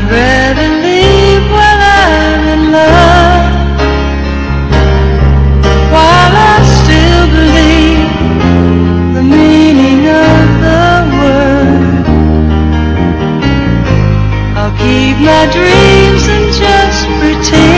I'd rather leave while I'm in love. While I still believe the meaning of the word. I'll keep my dreams and just pretend